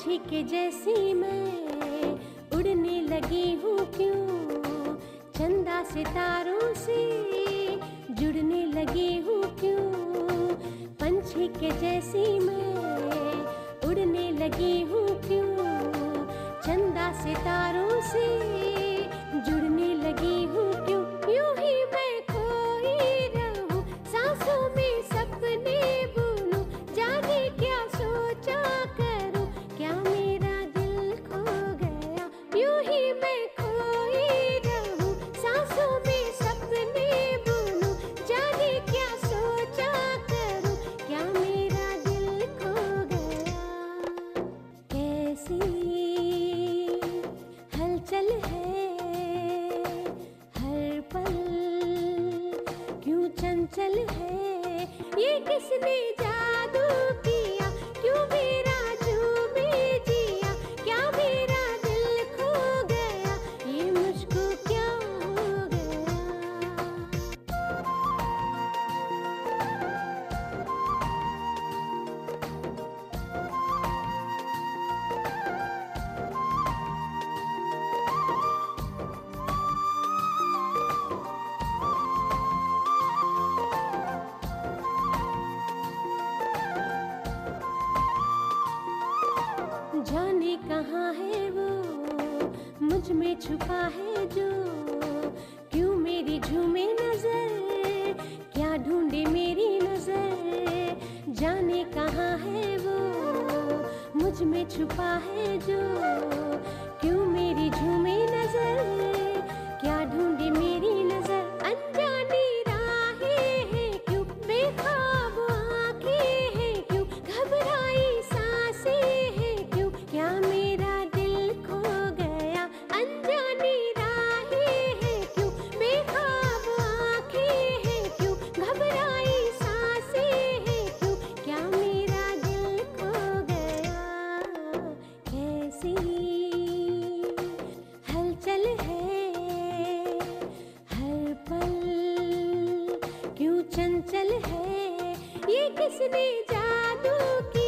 छिक जैसी मैं उड़ने लगी हूँ क्यों? चंदा सितारों से जुड़ने लगी हूँ क्यों? पंछी के जैसी मैं उड़ने लगी हूँ क्यों? चंदा सितारों सी हलचल है हर पल। क्यों चंचल है? ये किसने जादू की मुझमें छुपा है जो। क्यों मेरी झूमे नज़र? क्या ढूंढे मेरी नज़र? जाने कहाँ है वो? मुझमें छुपा है जो। चल है। ये किसने जादू की